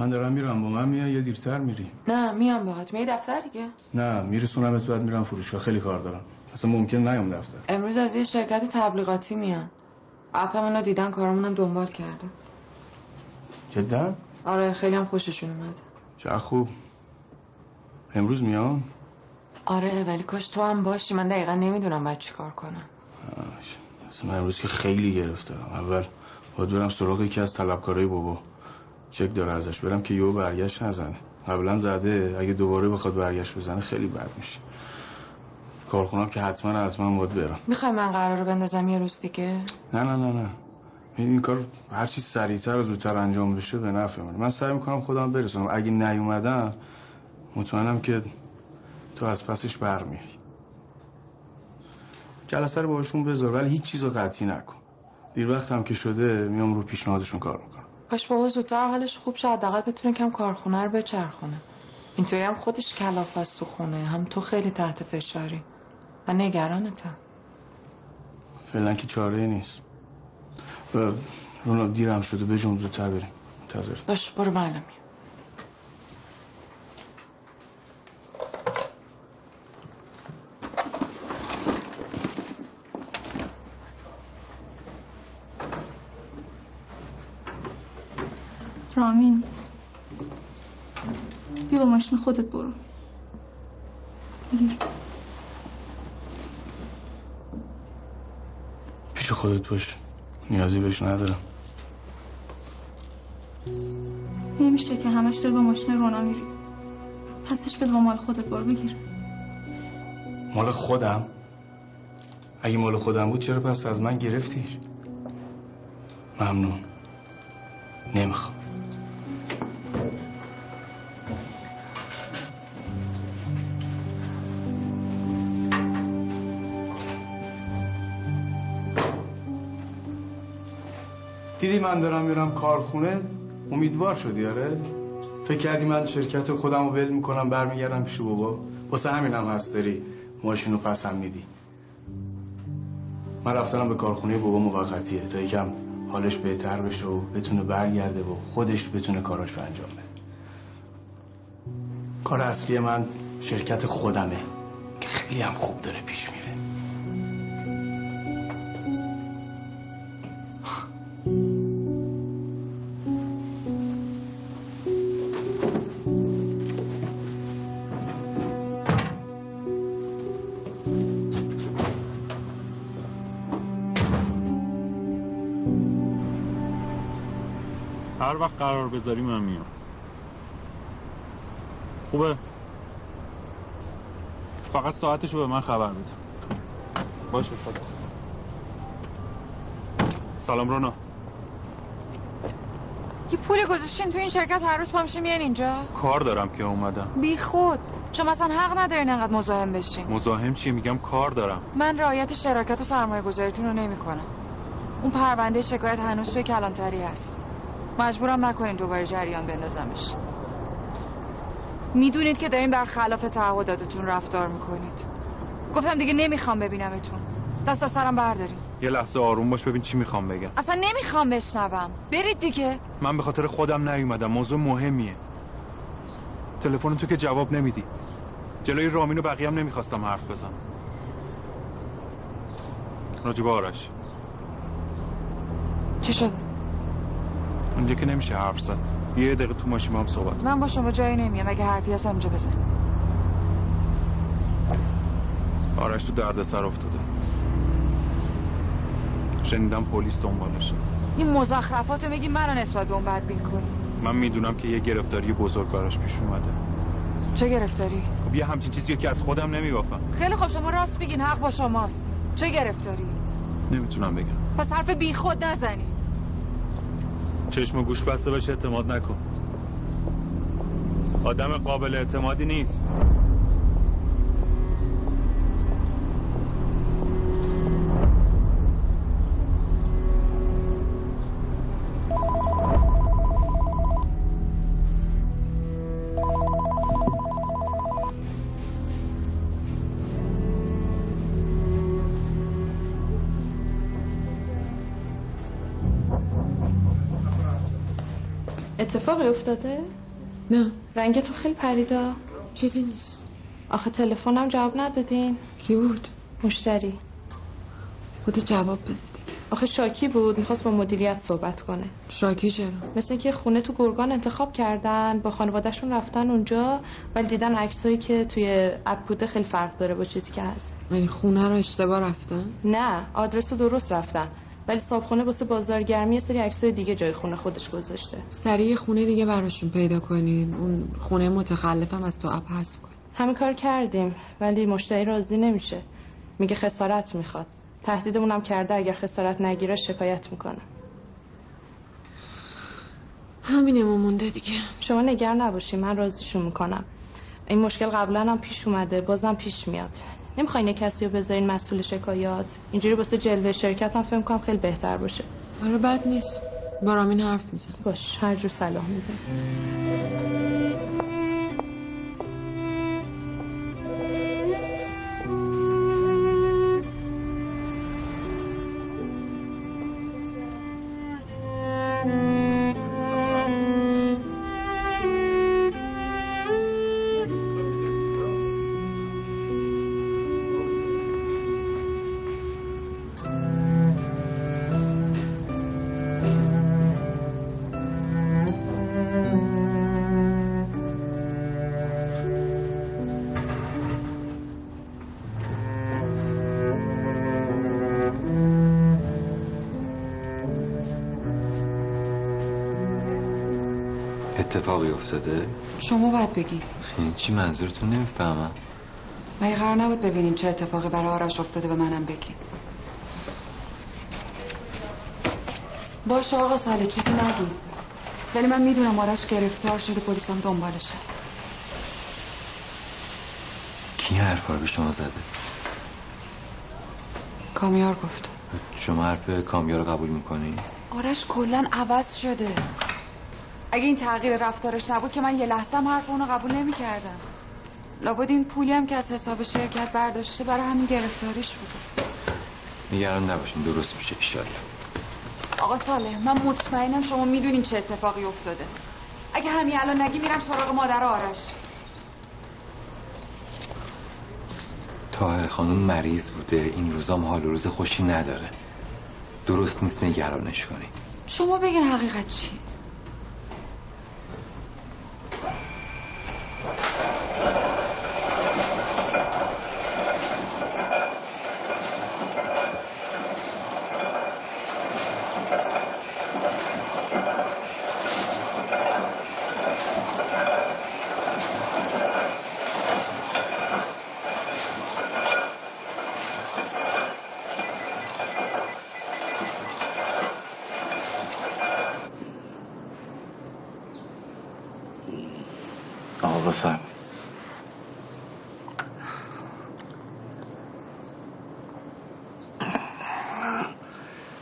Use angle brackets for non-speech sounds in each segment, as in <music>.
من دارم میرم با من میای یا دیرتر میری. نه میام باهات. میای دفتر دیگه؟ نه میرسونم بعد میرم فروشگاه. خیلی کار دارم. اصلا ممکن نیام دفتر. امروز از یه شرکت تبلیغاتی میان. اپمون رو دیدن کارمونم دنبال کردن. جدا؟ آره خیلی هم خوششون اومده چه خوب. امروز میام؟ آره ولی کاش تو هم باشی. من دقیقا نمی‌دونم باید چی کار کنم. آش. اصلا من امروز که خیلی گرفتم. اول باید برم سراغ یکی از طلبکارای بابا. چک داره ازش برم که یهو برگشت نزنه. قبلا زده اگه دوباره بخواد برگشت بزنه خیلی بد میشه. کارخونم که حتما حتما باید برم. می‌خوای من قرار رو بندازم یه روز دیگه؟ نه نه نه نه. این کار هر چی سریعتر و زودتر انجام بشه به نفع من من سعی می‌کنم خودم برسونم. اگه نیومدم مطمئنم که تو از پسش برمیای جلسه رو باشون بذار ولی هیچ چیز قطعی نکن. دیر وقت هم که شده میام رو پیشنهادشون کار می‌کنم. کاش بابا زودتر حالش خوب شد حداقل بتونه کم کارخونه رو بچرخونه. اینطوری هم خودش کلاف است تو خونه هم تو خیلی تحت فشاری. و نگرانتم فعلا که چاره نیست. و رونا دیرم شده به زودتر بریم. منتظر باش برو معلمی رامین بیا با ماشین خودت برو. پیش خودت باش. نیازی بهش ندارم. نمیشه که همش داری با ماشین رونا میری پسش بده با مال خودت برو بگیر. مال خودم؟ اگه مال خودم بود چرا پس از من گرفتیش؟ ممنون. نمی‌خوام. دیدی من دارم میرم کارخونه؟ امیدوار شدی آره؟ فکر کردی من شرکت خودم رو ول می‌کنم برمیگردم پیش بابا. واسه همینم هست داری ماشین رو پسم میدی. من رفتنم به کارخونه بابا موقتیه. تا یکم حالش بهتر بشه و بتونه برگرده و خودش بتونه کاراش رو انجام بده. کار اصلی من شرکت خودمه که خیلی هم خوب داره پیش میره بذاری من میام. خوبه؟ فقط ساعتشو به من خبر بده. باشه خدا. سلام رونا. یه پول گذاشتین تو این شرکت هر روز پا میشه میان اینجا؟ کار دارم که اومدم. بی خود. چون مثلا حق ندارین انقدر مزاحم بشین. مزاحم چیه میگم کار دارم. من رعایت شراکت و سرمایه گذاریتون رو نمی کنم. اون پرونده شکایت هنوز توی کلانتری هست. مجبورم نکنین دوباره جریان بندازمش. می‌دونید که دارین برخلاف تعهداتتون رفتار می‌کنید. گفتم دیگه نمی‌خوام ببینمتون. دست از سرم بردارین. یه لحظه آروم باش ببین چی می‌خوام بگم. اصلا نمی‌خوام بشنوم. برید دیگه. من به خاطر خودم نیومدم. موضوع مهمیه. تلفن تو که جواب نمیدی. جلوی رامین و بقیه هم نمی‌خواستم حرف بزنم. راجب آرش. چی شده؟ اونجا که نمیشه حرف زد. یه دقیقه تو ماشین هم صحبت من با شما جایی نمیام. اگه حرفی هست اونجا بزن. آرش تو درد سر افتاده. شنیدم پلیس دنبالشه این مزخرفاتو میگی منو نسبت به اون بدبین کنی. من می‌دونم که یه گرفتاری بزرگ براش پیش اومده. چه گرفتاری؟ خب یه همچین چیزی که از خودم نمیبافم. خیلی خوب شما راست بگین حق با شماست. چه گرفتاری؟ نمی‌تونم بگم. پس حرف بی خود نزنی چشم و گوش بسته باشه اعتماد نکن. آدم قابل اعتمادی نیست. اتفاقی افتاده؟ نه. رنگتون خیلی پریدا چیزی نیست. آخه تلفنم جواب ندادین. کی بود؟ مشتری. خود جواب بده. آخه شاکی بود می‌خواست با مدیریت صحبت کنه. شاکی چرا؟ مثل اینکه خونه تو گرگان انتخاب کردن با خانوادهشون رفتن اونجا ولی دیدن عکسایی که توی اپ بوده خیلی فرق داره با چیزی که هست. یعنی خونه رو اشتباه رفتن؟ نه آدرس رو درست رفتن. ولی صابخونه واسه بازارگرمی یه سری عکسای دیگه جای خونه خودش گذاشته. سریع خونه دیگه براشون پیدا کنین. اون خونه متخلفم از تو اپ حذف کن. همین کار کردیم ولی مشتری راضی نمیشه. میگه خسارت می‌خواد. تهدیدمونم کرده اگر خسارت نگیره شکایت می‌کنه. همینمون مونده دیگه. شما نگر نباشی من راضیشون می‌کنم. این مشکل قبلا هم پیش اومده بازم پیش میاد. نمی‌خواین کسی رو بذارین مسئول شکایات؟ اینجوری واسه جلوه شرکت هم فکر کنم خیلی بهتر باشه. آره بد نیست. با رامین حرف میزن باش هر جور صلاح میده. اتفاقی افتاده؟ شما باید بگی. چی منظورتون نمی‌فهمم. مگه قرار نبود ببینیم چه اتفاقی برای آرش افتاده به منم بگی. باشه آقا ساله چیزی نگی ولی من می‌دونم آرش گرفتار شده پلیس هم دنبالشه. کی حرفا به شما زده؟ کامیار گفت. شما حرف کامیا رو قبول می‌کنی؟ آرش کلا عوض شده. اگه این تغییر رفتارش نبود که من یه لحظه هم حرف اونو قبول نمی‌کردم. لابد این پولی هم که از حساب شرکت برداشته برای همین گرفتاریش بوده نگران نباشین درست میشه ایشالله آقا صالح من مطمئنم شما می‌دونین چه اتفاقی افتاده. اگه همین الان نگی میرم سراغ مادر آرش. تاهر خانم مریض بوده. این روزام حال روز خوشی نداره. درست نیست نگرانش کنی شما بگین حقیقت چی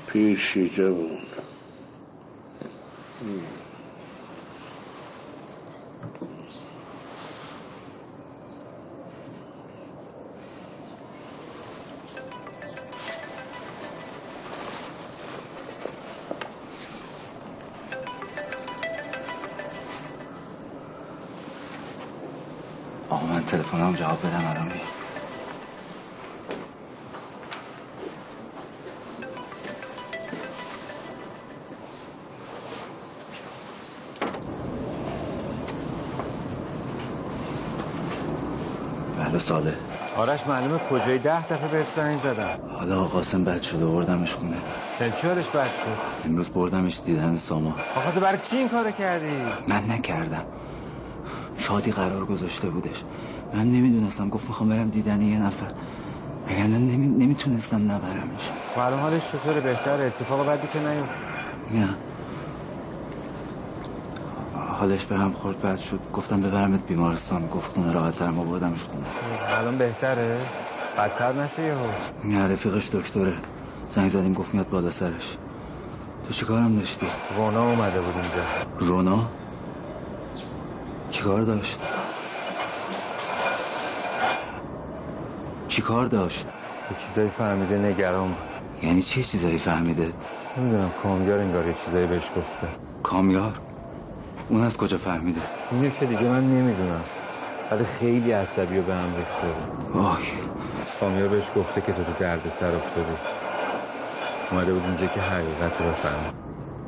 پیشی جوون تلفنم جواب بدم الان میام بله ساله. آرش معلومه کجای ده دفعه بهت زنگ زدم حالا آقا قاسم بد شده بردمش خونه. دل چهارش بد شد. امروز بردمش دیدن ساما آخه تو برای چی این کارو کردی؟ من نکردم. شادی قرار گذاشته بودش. من نمی‌دونستم گفت می‌خوام برم دیدن یه نفر. اگر نه نمی... نمی‌تونستم نبرمش معلوم حالش چطوره بهتر اتفاق بدی که نیفت نه. حالش به هم خورد بد شد. گفتم ببرمت بیمارستان. گفت خونه راحت تر ما بردمش خونه. الان بهتره. بدتر نشه یهو. نه رفیقش دکتره. زنگ زدیم گفت میاد بالا سرش. تو چی کارم داشتی؟ رونا اومده بود اینجا. رونا؟ چی کار داشت؟ چی کار داشت؟ یه چیزایی فهمیده نگران بود. یعنی چه چیزایی فهمیده؟ نمی‌دونم کامیار انگار یه چیزایی بهش گفته. کامیار؟ اون از کجا فهمیده؟ میشه دیگه من نمی‌دونم. ولی خیلی عصبی و به هم ریخته وای. کامیار بهش گفته که تو تو درد سر افتادی. اومده بود اونجا که حقیقت رو بفهمه.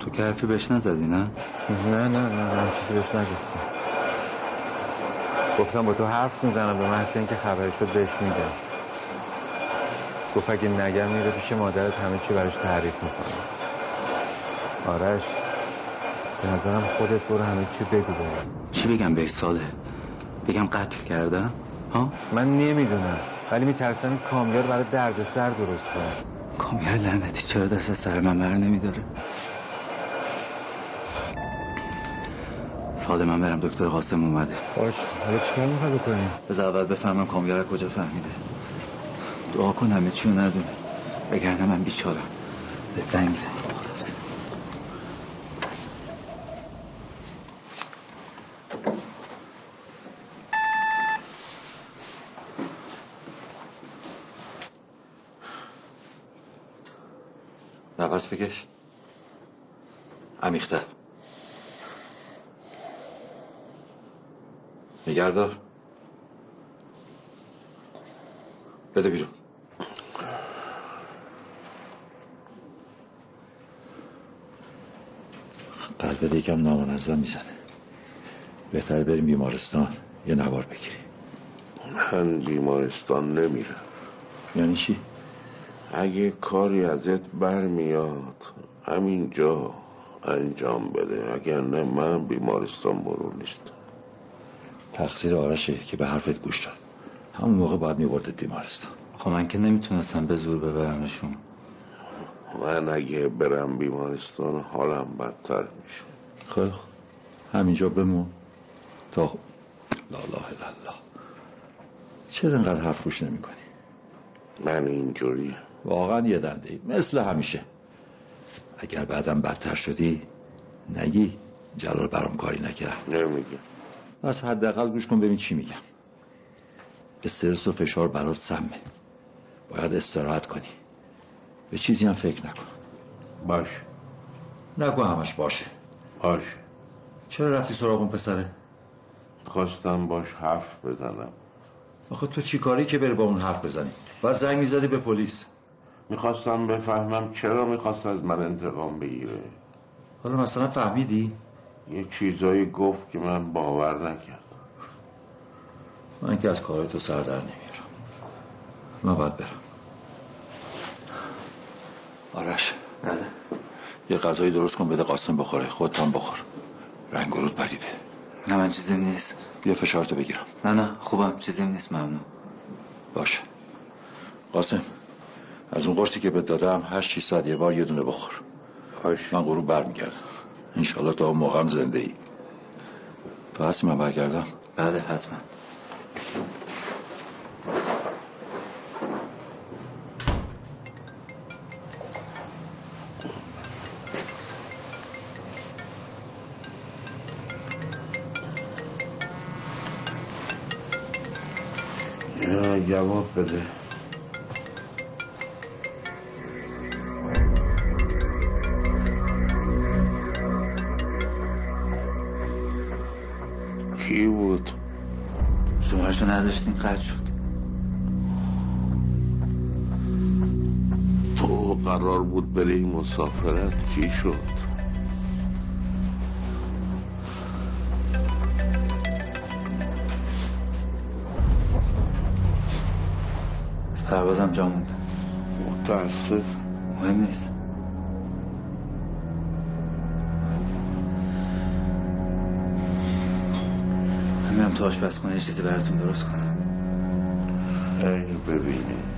تو که حرفی بهش نزدی نه؟ نه نه نه من چیزی بهش نگفتم. گفتم با تو حرف می‌زنم به محض اینکه خبرش رو بهش میگم گفت اگه نگم میره پیش مادرت همه چی براش تعریف می‌کنه. آرش به نظرم خودت برو همه چی بگو چی بگم بهش ساده؟ بگم قتل کردم؟ ها؟ من نمی‌دونم ولی میترسم کامیار برای دردسر درست کنه. کامیار لعنتی چرا دست سر من بر نمیداره؟ ساده من برم دکتر قاسم اومده. باش حالا چیکار می‌خوای بکنیم بذار اول بفهمم کامیار کجا فهمیده. دعا کن همه چی رو ندونه وگرنه من بیچارم. به زنگ می‌زنی خداحافظ نفس بکش. عمیق‌تر. نگردار بده بیرون. یکم نامنظم می‌زنه. بهتر بریم بیمارستان یه نوار بگیری من بیمارستان نمیرم. یعنی چی؟ اگه کاری ازت برمیاد همینجا انجام بده. اگر نه من بیمارستان برو نیستم. تقصیر آرشه که به حرفت گوش داد. همون موقع باید میبردت بیمارستان. خب من که نمی‌تونستم به زور ببرمشون. من اگه برم بیمارستان حالم بدتر میشه. خیلی همینجا بمون. تا لا اله الا الله. چرا انقدر حرف گوش نمی کنی؟ من اینجوری. واقعا یه دنده ای. مثل همیشه. اگر بعدم بدتر شدی نگی. جلال برام کاری نکرد. نمیگم پس حداقل گوش کن ببین چی میگم. استرس و فشار برات سمه. باید استراحت کنی. به چیزی هم فکر نکن. باش. نکن همش باشه. باش چرا رفتی سراغ اون پسره؟ خواستم باش حرف بزنم. آخه تو چی کاری که بری با اون حرف بزنی؟ بعد زنگ می‌زدی به پلیس. می‌خواستم بفهمم چرا می‌خواست از من انتقام بگیره. حالا مثلا فهمیدی؟ یه چیزایی گفت که من باور نکردم. من که از کار تو سر در نمیارم. من باید برم. آرش. بله. یه غذایی درست کن بده قاسم بخوره. خودت هم بخور. رنگ رود پریده نه من چیزیم نیست. یه فشارتو بگیرم. نه نه خوبم. چیزیم نیست ممنون. باشه. قاسم از اون قرصی که بهت دادم هشت شیش ساعت یه بار یه دونه بخور. باش. من غروب برمیگردم. انشالله تا اون موقعم زنده ای تو هستی من برگردم. بله حتما. جواب بده. کی بود؟ شمارشو نداشتین قطع شد. تو قرار بود بری مسافرت کی شد؟ از پروازم جا موندم متاسف. مهم نیست. میرم تو آشپزخونه یه چیزی براتون درست کنم. ای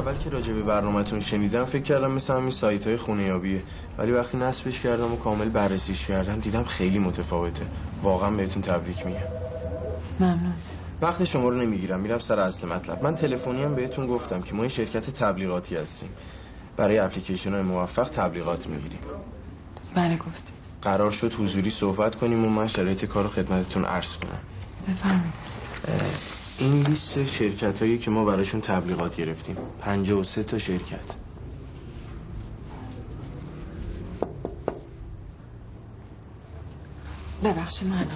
ببینی که راجع به برنامهتون شنیدم فکر کردم مثل همین سایت های خونه یابیه ولی وقتی نصبش کردم و کامل بررسیش کردم دیدم خیلی متفاوته. واقعا بهتون تبریک میگم. ممنون. وقت شما رو نمی‌گیرم میرم سر اصل مطلب. من تلفنی هم بهتون گفتم که ما این شرکت تبلیغاتی هستیم. برای اپلیکیشن های موفق تبلیغات می‌گیریم. بله گفت. قرار شد حضوری صحبت کنیم و من شرایط کار خدمتتون عرض کنم. بفرمایید. این لیست شرکت هایی که ما براشون تبلیغات گرفتیم. 53 تا شرکت. ببخشید من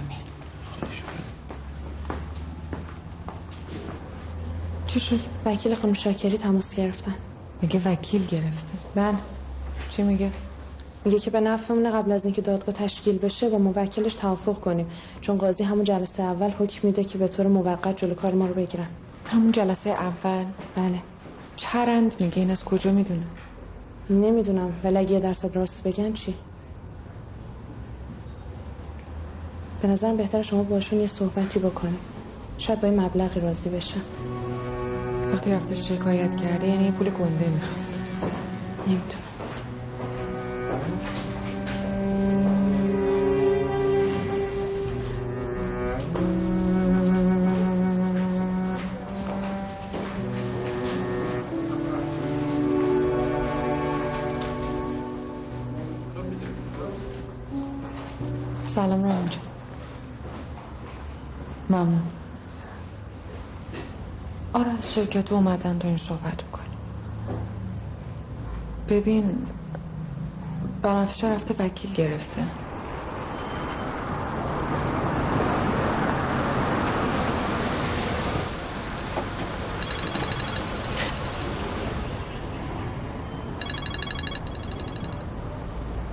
چی شد؟ وکیل خانم شاکری تماس گرفتن. میگه وکیل گرفته؟ بله. چی میگه؟ میگه که به نفعمونه قبل از اینکه دادگاه تشکیل بشه با موکلش توافق کنیم. چون قاضی همون جلسه اول حکم میده که به طور موقت جلو کار ما رو بگیرن. همون جلسه اول؟ بله. چرند میگه؟ این از کجا می‌دونه؟ نمی‌دونم. ولی اگه یه درصد راست بگن چی؟ به نظرم بهتر شما باشون یه صحبتی بکنی. شاید با این مبلغی راضی بشن. وقتی رفته شکایت کرده یعنی یه پول گنده می‌خواد. نمی‌دونم. شرکت اومدن این صحبت می‌کنیم. ببین بنفشه رفته وکیل گرفته.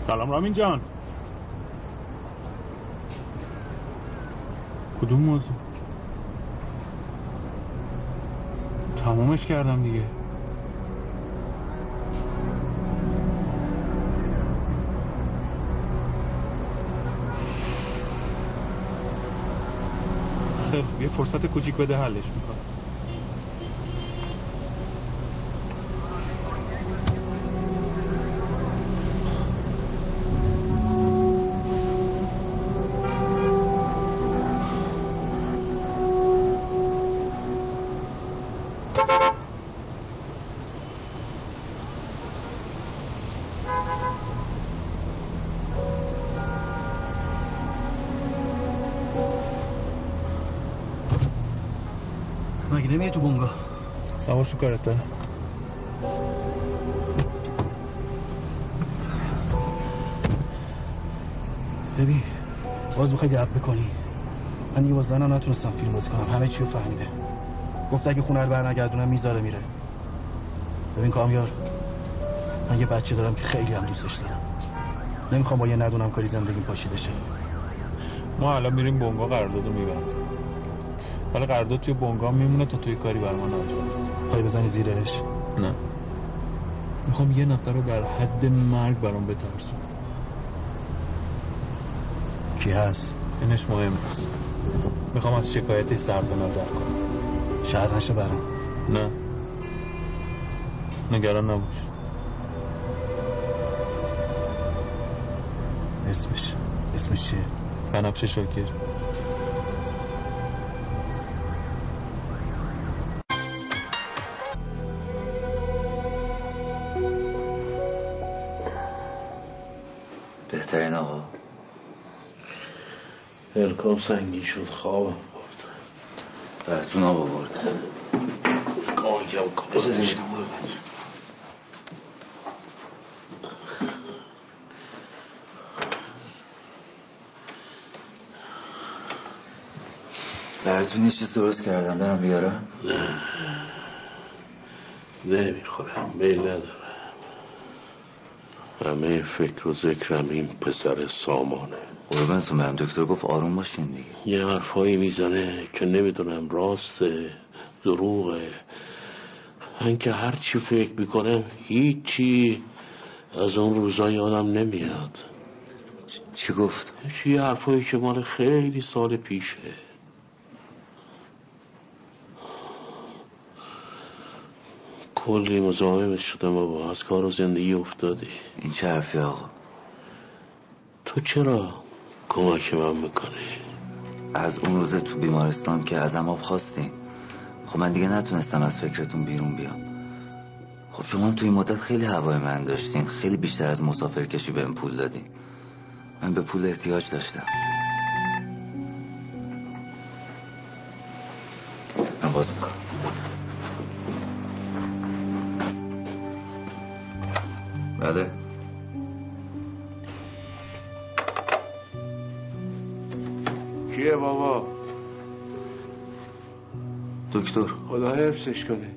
سلام رامین جان. کدوم موضوع؟ تمومش کردم دیگه خوب. یه فرصت کوچیک بده حلش می‌کنم نمیه تو بونگا سوار شو کارت دارم. ببین باز می‌خوای گپ بکنی. من دیگه با زنم نتونستم فیلم بازی کنم. همه چی رو فهمیده. گفت اگه خونه رو برنگردونم می‌ذاره میره. ببین کامیار من یه بچه دارم که خیلی هم دوستش دارم. نمی‌خوام با یه ندونم کاری زندگی پاشی بشه ما الان میریم بونگا قرارداد رو میبندیم. ولی قرارداد توی بونگا میمونه تا توی کاری بر ما نشد پای بزنی زیرش؟ نه. می‌خوام یه نفر رو در حد مرگ برام بترسون. کی هست؟ اینش مهم نیست. می‌خوام از شکایتی صرف نظر کنم. شهر نشه برام. نه. نگران نباش. اسمش. اسمش چیه؟ بنفشه شاکر. بهترین آقا. الکام سنگین شد خوابم برد براتون آقا بذارید. براتون یه چیز درست کردم برم بیارم. نمی‌خورم میل ندارم. همه فکر و ذکرم این پسر سامانه. قربانتون برم دکتر گفت آروم باشین دیگه. یه حرفایی می‌زنه که نمی‌دونم راسته دروغه. من که هر چی فکر می‌کنم هیچی از اون روزا یادم نمیاد. چی گفت؟ چی حرفایی که مال خیلی سال پیشه. کلی مزاحمت شدم بابا. از کار و زندگی افتادی. این چه حرفی آقا؟ تو چرا کمک من می‌کنی؟ از اون روزه تو بیمارستان که از آب خواستین. خب من دیگه نتونستم از فکرتون بیرون بیام. خب شما هم توی این مدت خیلی هوای من داشتین. خیلی بیشتر از مسافر کشی بهم پول دادین. من به پول احتیاج داشتم. من باز می‌کنم. بله. کیه بابا؟ دکتر. خدا حفظش کنه.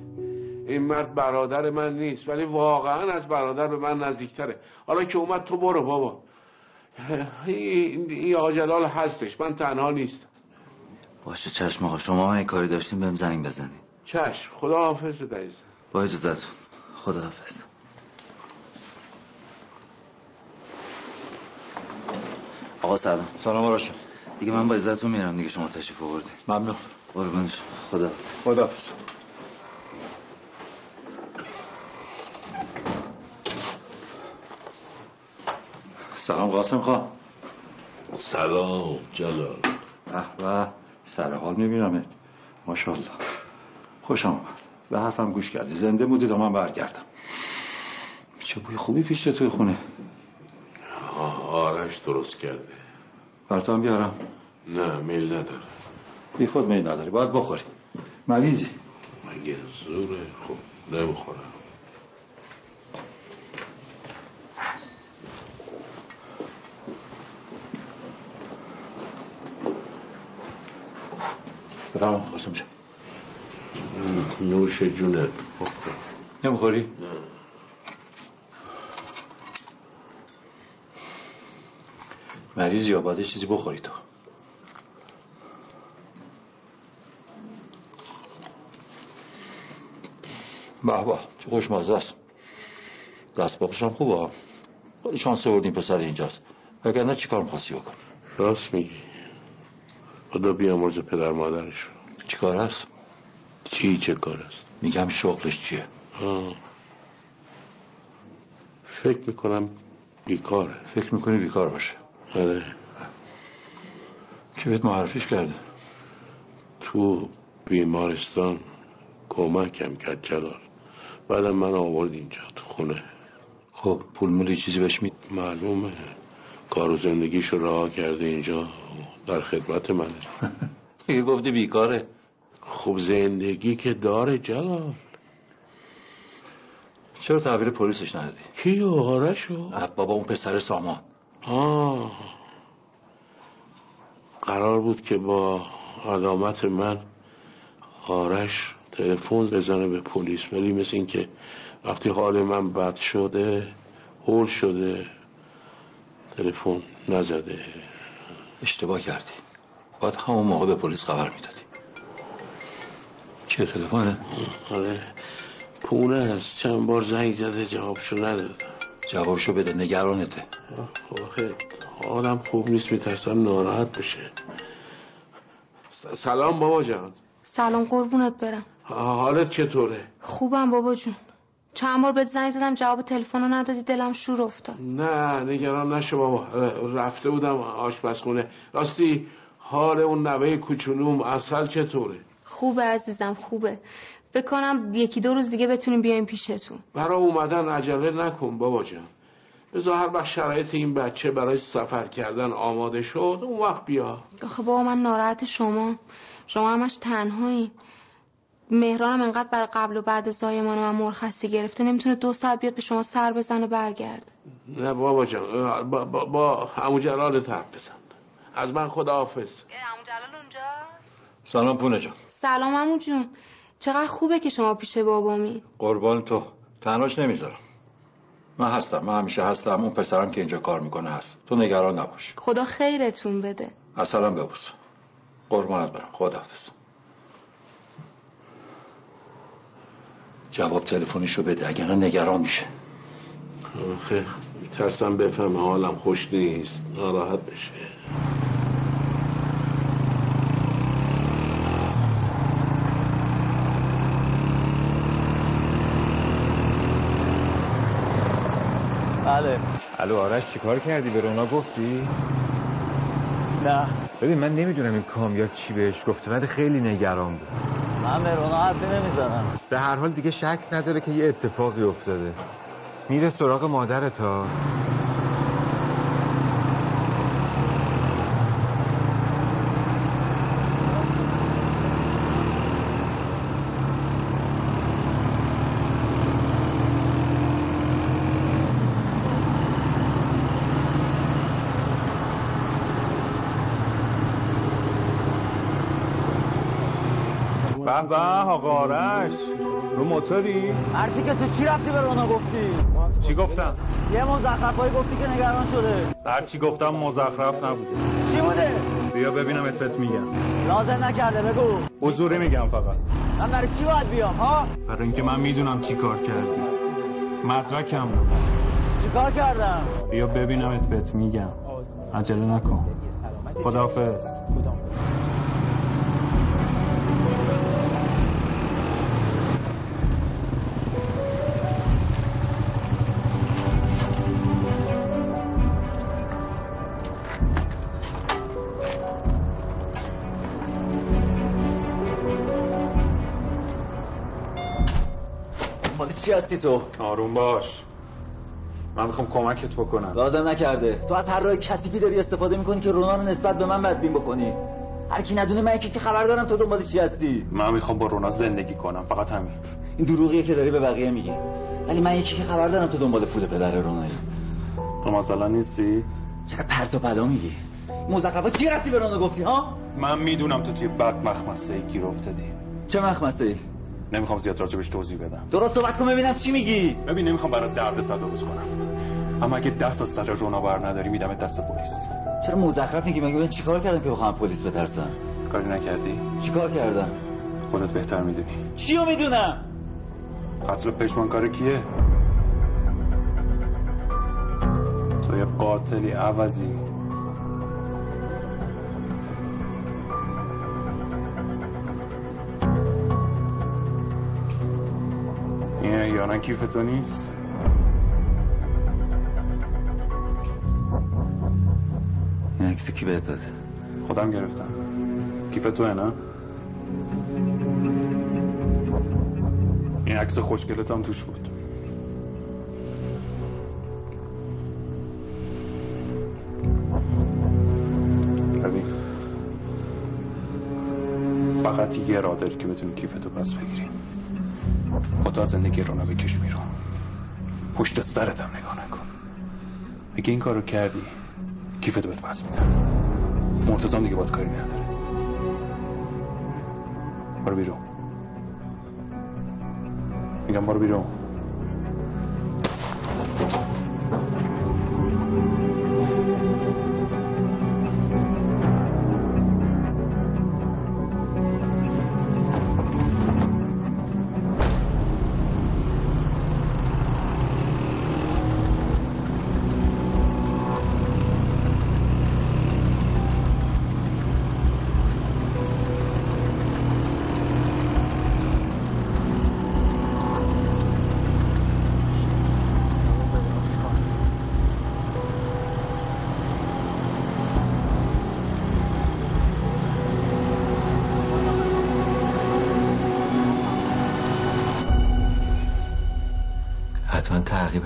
این مرد برادر من نیست ولی واقعا از برادر به من نزدیکتره. حالا که اومد تو برو بابا. این این آقا جلال هستش من تنها نیستم. باشه چشم آقا شما هم کاری داشتین بهم زنگ بزنین. چشم خدا حافظ عزیزم. با اجازتون خدا حافظ آقا سلام. سلام آرش دیگه من با عزتون میرم. دیگه شما تشریف آوردین. ممنون. قربونش خدا خدا. حافظ سلام قاسم خان. سلام جلال. به سر حال می‌بینم ماشاءالله. خوش آمد. به حرفم گوش کردی. زنده بودی تا من برگردم. چه بوی خوبی پیش توی خونه. آرش درست کرده. براتم بیارم. نه میل نداره بی خود میل نداری. باید بخوری. مریضی. مگه زوره؟ خب نمی‌خورم. بفرما قاسم جان. نوش جونت. نمی‌خوری؟ مریضی یا چیزی بخوری تو. به به چه خوشمزه است. دست باقش هم خوبه. خیلی شانس آوردین پسر اینجاست. وگرنه چی کار می‌خواستی بکن راست میگی. خدا بیامرز پدر مادرش چی کار هست؟ چی چه کار است؟ میگم شغلش چیه؟ آه. فکر می‌کنم بیکاره. فکر می‌کنی بیکار باشه. آره که بهت معرفیش کرده تو بیمارستان کمکم کرد جلال. بعدم من آورد اینجا تو خونه. خب پول مولی چیزی بهش می معلومه. کار و زندگیشو رها کرده اینجا در خدمت منه. <laughs> دیگه گفتی بیکاره. خب زندگی که داره جلال. چرا تحویل پلیسش ندادی؟ کیو؟ آرشو؟ بابا اون پسر سامان. آه. قرار بود که با علامت من آرش تلفن بزنه به پلیس ولی مثل این که وقتی حال من بد شده هول شده تلفن نزده. اشتباه کردی. باید همون موقع به پلیس خبر می‌دادی. چیه تلفنه؟ آره. پونه هست چند بار زنگ زده جوابشو ندادم جوابشو بده نگرانته. خب خیلی حالم خوب نیست میترسم ناراحت بشه. س- سلام بابا جان. سلام قربونت برم. حالت چطوره؟ خوبم بابا جون. چند بار بهت زنگ زدم جواب تلفن رو ندادی دلم شور افتاد. نه نگران نشو بابا. رفته بودم آشپزخونه. راستی حال اون نوه کوچولوم اصل چطوره؟ خوبه عزیزم خوبه. فکر کنم یکی دو روز دیگه بتونیم بیایم پیشتون. برای اومدن عجله نکن بابا جان. بذار هر وقت شرایط این بچه برای سفر کردن آماده شد اون وقت بیا. آخه بابا من ناراحت شما. شما همش تنهایی. مهرانم انقدر برای قبل و بعد زایمان من مرخصی گرفته نمی‌تونه دو ساعت بیاد به شما سر بزنه برگرد. نه بابا جان با, با, با همو جلال حرف بزن. از من خدا حافظ جلال اونجا سلام پونه جان. سلام عمو جون. چقدر خوبه که شما پیش بابامی قربان تو. تنهاش نمی‌ذارم. من هستم. من همیشه هستم. اون پسرم که اینجا کار می‌کنه هست. تو نگران نباش. خدا خیرتون بده. اصلا ببوس. قربانت برم. خداحافظ. جواب تلفنیشو بده. اگر نه نگران میشه. آخه ترسم بفهم حالم خوش نیست. ناراحت بشه بله الو آرش چیکار کردی؟ به رونا گفتی؟ نه. ببین من نمی‌دونم این کامیاب چی بهش گفته ولی خیلی نگران بود من به رونا حرفی نمی‌زنم. به هر حال دیگه شک نداره که یه اتفاقی افتاده. میره سراغ مادرت ها به به آقا آرش رو موتوری؟ حرفی که تو چی رفتی به رونا گفتی؟ چی گفتم؟ یه مزخرفایی گفتی که نگران شده. هر چی گفتم مزخرف نبوده. چی بوده؟ بیا ببینم اتفت میگم. لازم نکرده بگو. حضوری میگم فقط. من برای چی باید بیام ها؟ برای اینکه من می‌دونم چی کار کردی. مدرکم بود. چی کار کردم؟ بیا ببینم اتفت میگم. عجله نکن. خداحافظ. چی هستی تو؟ آروم باش. من می‌خوام کمکت بکنم. لازم نکرده. تو از هر راه کثیفی داری استفاده می‌کنی که رونا رو نسبت به من بدبین بکنی. هر کی ندونه من یکی که خبر دارم تو دنبال چی هستی؟ من می‌خوام با رونا زندگی کنم. فقط همین. این دروغیه که داری به بقیه میگی. ولی من یکی که خبر دارم تو دنبال پول پدر رونایی. تو مثلا نیستی؟ چرا پرت و پلا میگی؟ مزخرفات چی رفتی به رونا گفتی ها؟ من می‌دونم تو توی بد مخمسه ای گیر افتادی. چه مخمسه ای نمی‌خوام زیاد راجبش توضیح بدم. درست صحبت کن ببینم چی میگی. ببین نمی‌خوام برات درد سر درست کنم. اما اگه دست از سر رونا بر نداری میدم دست پلیس. چرا مزخرف میگی؟ مگه من چیکار کردم که بخوام پلیس بترسم؟ کاری نکردی؟ چیکار کردم؟ خودت بهتر می‌دونی. چیو می‌دونم؟ قتل پشمان کار کیه؟ تو یه قاتلی عوضی. احیانا کیف تو نیست؟ این عکس کی بهت داده؟ خودم گرفتم. کیف توه نه؟ این عکس خوشگلت هم توش بود. ببین. فقط یه راه داری که بتونی کیفتو پس بگیری. از زندگی رونا بکش بیرون پشت سرت هم نگاه نکن. اگه این کارو کردی کیفتو بهت پس میدم مرتضام دیگه باید کاری نداره. برو بیرون. میگم برو بیرون.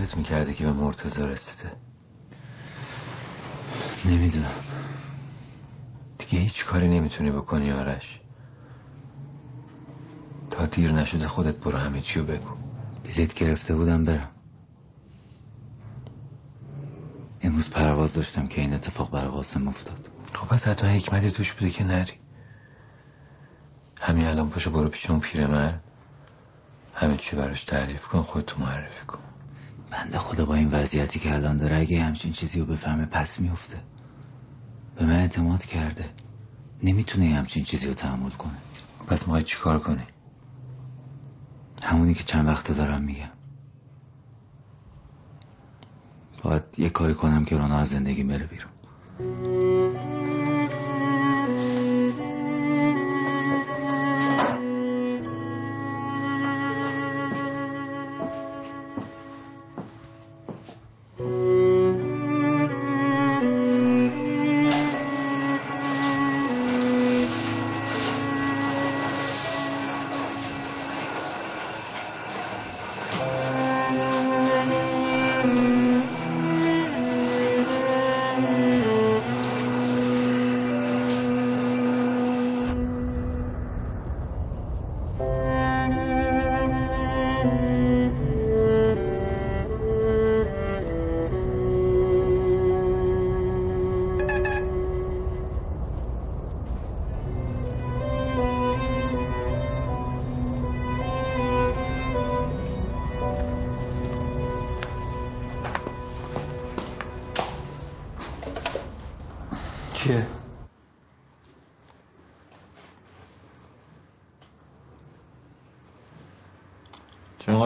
تعقیبت می‌کرده که به مرتضا رسیده؟ نمی‌دونم. دیگه هیچ کاری نمی‌تونی بکنی آرش. تا دیر نشده خودت برو همه چیو بگو. بلیت گرفته بودم برم. امروز پرواز داشتم که این اتفاق برای قاسم افتاد. خب پس حتما حکمتی توش بوده که نری. همین الان پاشو برو پیش اون پیرمرد. همه چی براش تعریف کن خودتو معرفی کن. بنده خدا با این وضعیتی که الان داره اگه همچین چیزی رو بفهمه پس میفته به من اعتماد کرده نمی‌تونه همچین چیزی رو تحمل کنه. پس ما چی کار کنی همونی که چند وقته دارم میگم. باید یه کاری کنم که رونا از زندگی بره بیرون.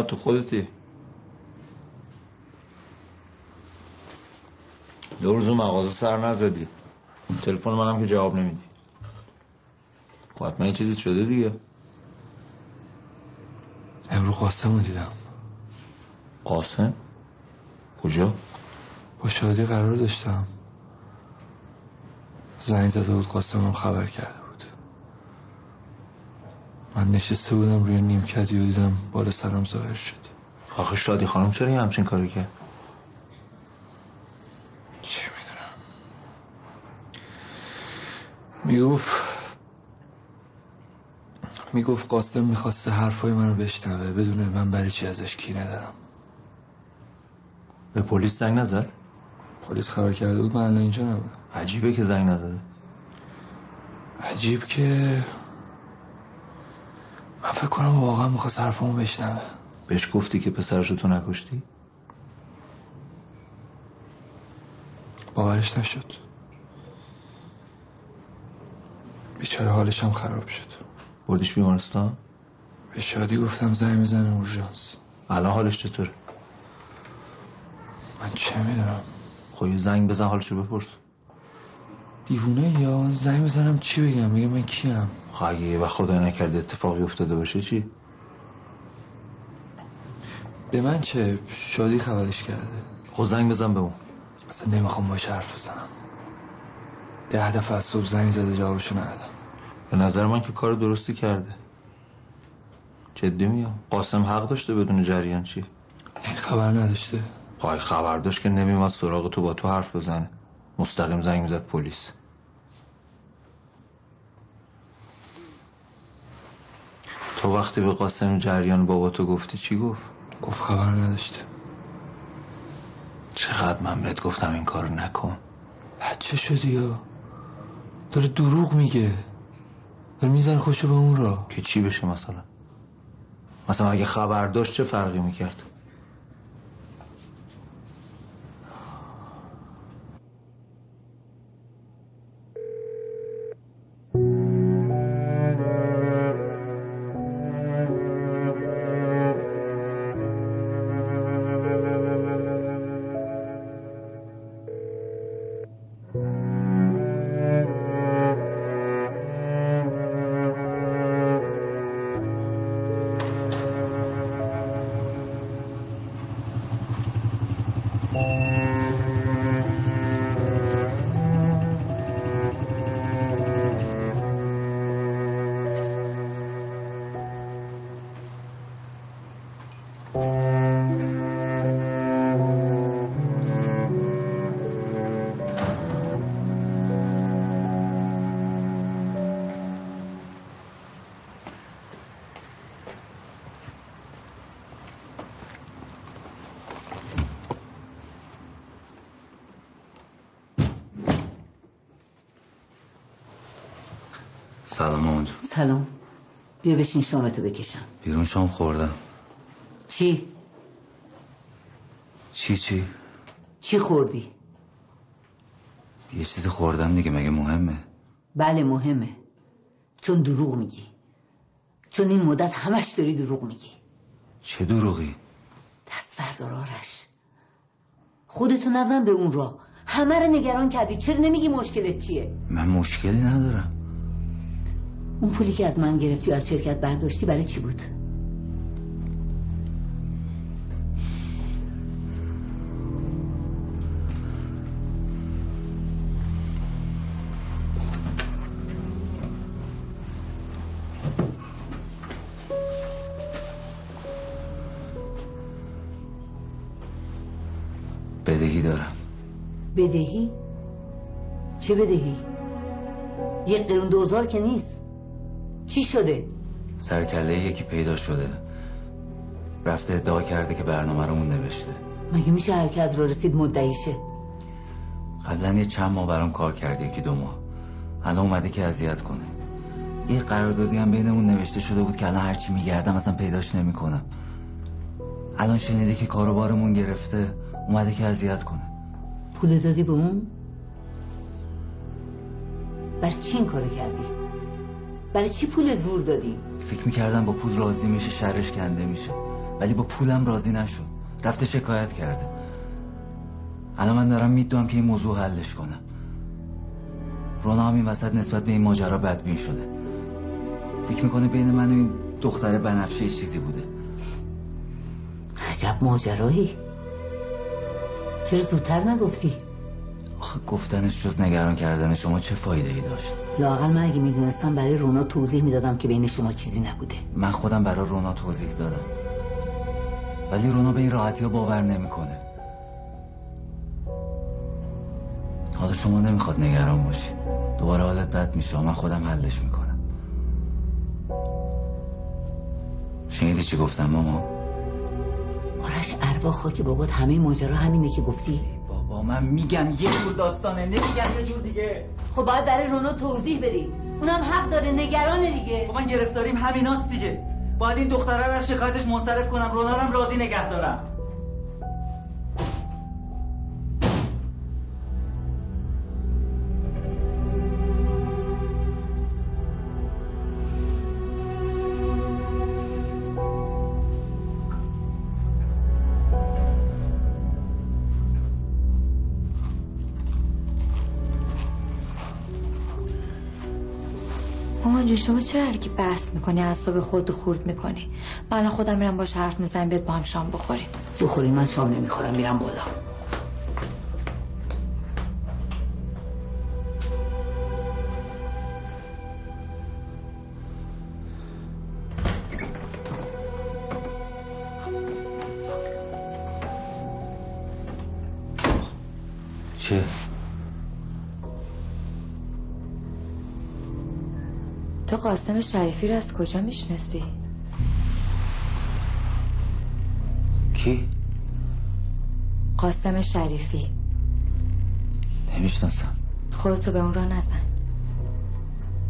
تو خودتی. دو روز مغازه سر نزدی. تلفن منم که جواب نمیدی. خب حتما یه چیزی شده دیگه. امرو قاسم رو دیدم. قاسم؟ کجا؟ با شادی قرار داشتم. زنگ زده بود قاسمم خبر بود من نشسته بودم روی نیمکتی و دیدم بالا سرم ظاهر شد. آخه شادی خانم چرا یه همچین کاری کرد؟ چه می‌دونم. می‌گفت می‌گفت قاسم می‌خواسته حرفای منو بشنوه بدونه من برای چی ازش کی ندارم. به پلیس زنگ نزد؟ پلیس خبر کرده بود من الان اینجا نبودم. عجیبه که زنگ نزده. عجیب که فکر کنم واقعا می‌خواست حرفامو بشنوه. بهش گفتی که پسرشو تو نکشتی؟ باورش نشد. بیچاره حالش هم خراب شد. بردیش بیمارستان؟ به شادی گفتم زنگ می‌زنه اورژانس. الان حالش چطوره؟ من چه می‌دونم؟ خب یه زنگ بزن حالشو بپرس. دیوونه یا زنگ بزنم چی بگم؟ میگه من کیم؟ اگه وقت خدای نکرده اتفاقی افتاده باشه چی؟ به من چه شادی خبرش کرده؟ خب زنگ بزن به اون اصلا نمی‌خوام باش حرف بزنم. ده دفعه از صبح زنگ زده جوابشو ندادم. به نظر من که کار درستی کرده. جدی میام قاسم حق داشته بدون جریان چی؟ این خبر نداشته. پای خبر داشت که نمیومد سراغ تو با تو حرف بزنه. مستقیم زنگ می‌زد پلیس. تو وقتی به قاسم جریان بابا تو گفتی چی گفت؟ گفت خبر نداشته. چقدر من بهت گفتم این کارو نکن. بچه شدی یا؟ داره دروغ میگه. داره میزن خوشو به اون را که چی بشه مثلا؟ مثلا اگه خبر داشت چه فرقی می‌کرد؟ سلام مامان جان. سلام. بیا بشین شامتو بکشم. بیرون شام خوردم. چی؟ چی چی؟ چی خوردی؟ یه چیزی خوردم دیگه مگه مهمه؟ بله مهمه. چون دروغ میگی. چون این مدت همش داری دروغ میگی. چه دروغی؟ دست بردار آرش. خودتو نزن به اون را همه رو نگران کردی. چرا نمیگی مشکلت چیه؟ من مشکلی ندارم. اون پولی که از من گرفتی و از شرکت برداشتی برای چی بود؟ بدهی دارم. بدهی؟ چه بدهی؟ یک قرون دوزار که نیست. چی شده؟ سرکله یکی پیدا شده. رفته ادعا کرده که برنامه رو نوشته. مگه میشه هر که از را رسید مدعیشه قبلا یه چند ماه برام کار کرده یکی دو ماه. الان اومده که اذیت کنه. یه قراردادی هم بینمون نوشته شده بود که الان هرچی میگردم اصلا پیداش نمی‌کنم. الان شنیده که کاروبارمون گرفته اومده که اذیت کنه. پول دادی به اون؟ برای چی این کارو کردی؟ برای چی پول زور دادی؟ فکر می‌کردم با پول راضی میشه شرش کنده میشه. ولی با پولم راضی نشد. رفته شکایت کرده. الان من دارم می‌دونم که این موضوع حلش کنم. رونا هم این وسط نسبت به این ماجرا بدبین شده. فکر می‌کنه بین من و این دختر بنفشه چیزی بوده. عجب ماجرایی. چرا زودتر نگفتی؟ آخه گفتنش جز نگران کردن شما چه فایده ای داشت؟ لاقل من اگه می‌دونستم برای رونا توضیح می‌دادم که بین شما چیزی نبوده. من خودم برای رونا توضیح دادم. ولی رونا به این راحتی ها باور نمی‌کنه. حالا شما نمی‌خواد نگران باشی. دوباره حالت بد میشه. من خودم حلش می‌کنم. شنیدی چی گفتم ماما؟ آرش اروا خاک بابات همه ماجرا همینه که گفتی؟ بابا من میگم یه جور داستانه نمیگم یه جور دیگه. خب باید برای رونا توضیح بدی. اونم حق داره نگرانه دیگه. خب من گرفتاریم همیناست دیگه. باید این دختره رو از شکایتش منصرف کنم. رونا رو هم راضی نگه دارم. چرا هر کی بحث می‌کنی اعصاب خود رو خورد می‌کنی من خودم میرم باش حرف می‌زنم بیاد با هم شام بخوریم. بخورین من شام نمی‌خورم میرم بالا. تو قاسم شریفی رو از کجا می‌شناسی؟ کی؟ قاسم شریفی. نمی‌شناسم. خودتو به اون را نزن.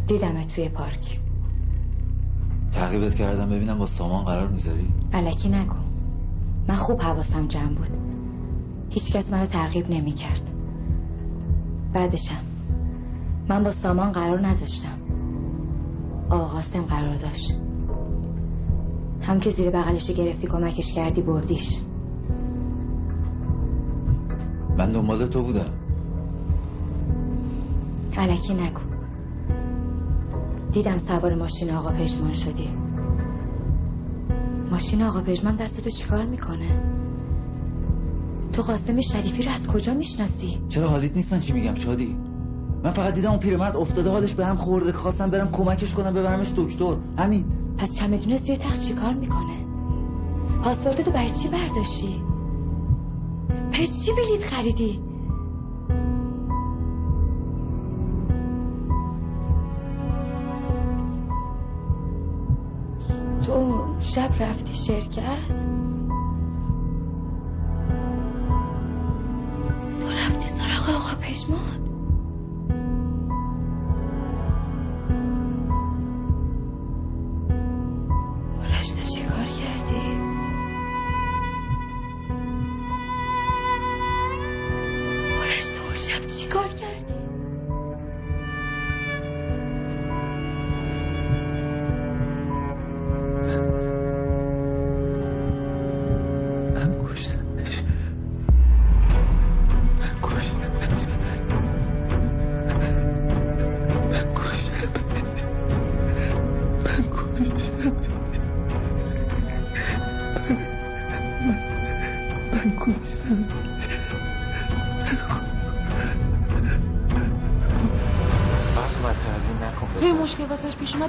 دیدمت توی پارک. تعقیبت کردم ببینم با سامان قرار می‌ذاری؟ علکی نگو. من خوب حواسم جمع بود. هیچکس منو تعقیب نمی‌کرد. بعدشم. من با سامان قرار نداشتم آقا قاسم قرار داشت. هم که زیر بغلش گرفتی کمکش کردی بردیش. من دنبال تو بودم. علکی نگو. دیدم سوار ماشین آقا پژمان شدی. ماشین آقا پژمان دست تو چیکار می‌کنه؟ تو قاسم شریفی رو از کجا می‌شناسی؟ چرا حالیت نیست من چی میگم؟ شادی. من فقط دیدم اون پیرمرد افتاده حالش به هم خورده. خواستم برم کمکش کنم ببرمش دکتر. همین. پس چمدون زیر تخت چیکار می‌کنه؟ پاسپورت تو برای چی برداشتی؟ برای چی بلیت خریدی؟ تو شب رفتی شرکت؟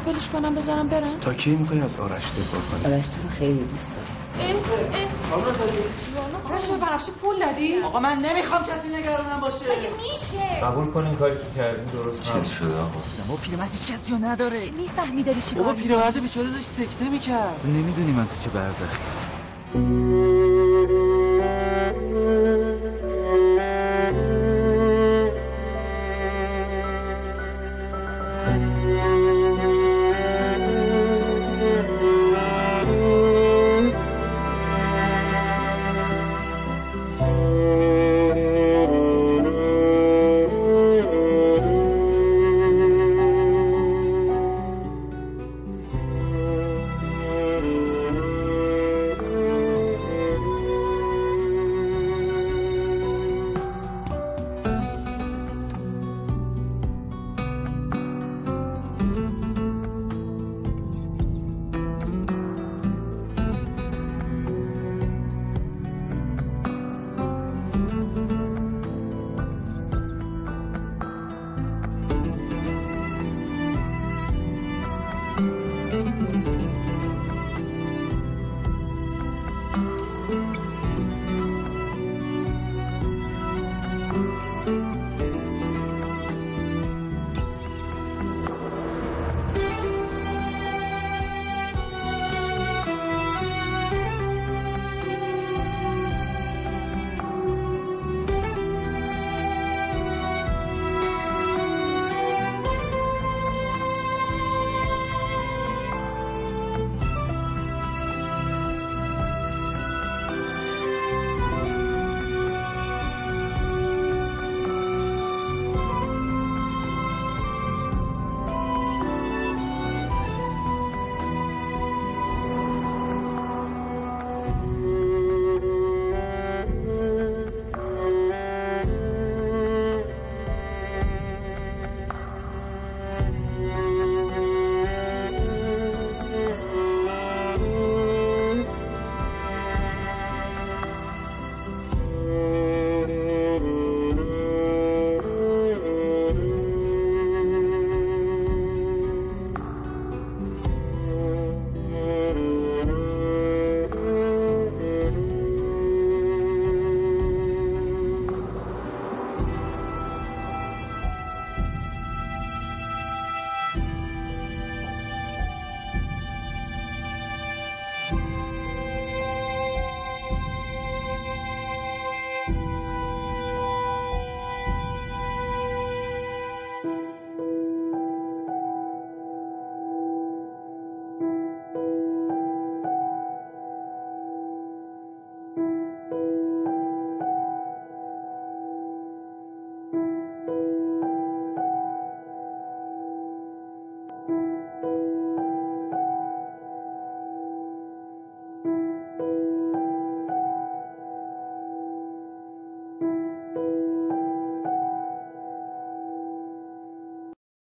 ولش کنم بذارم برم؟ تا کی می‌خوای از آرش دفاع کنی؟ آرش تو رو خیلی دوست دارم. آرش به بنفشه پول دادی؟ آقا من نمی‌خوام کسی نگرانم باشه. مگه میشه؟ قبول کنین کاری که کردین درست چیز شده آقا؟ با پیرمرد هیچ کسی رو نداره. می‌فهمی داری چی بابا پیرمرد بیچاره داشت سکته می‌کرد. تو نمی‌دونی من تو چه برزخی.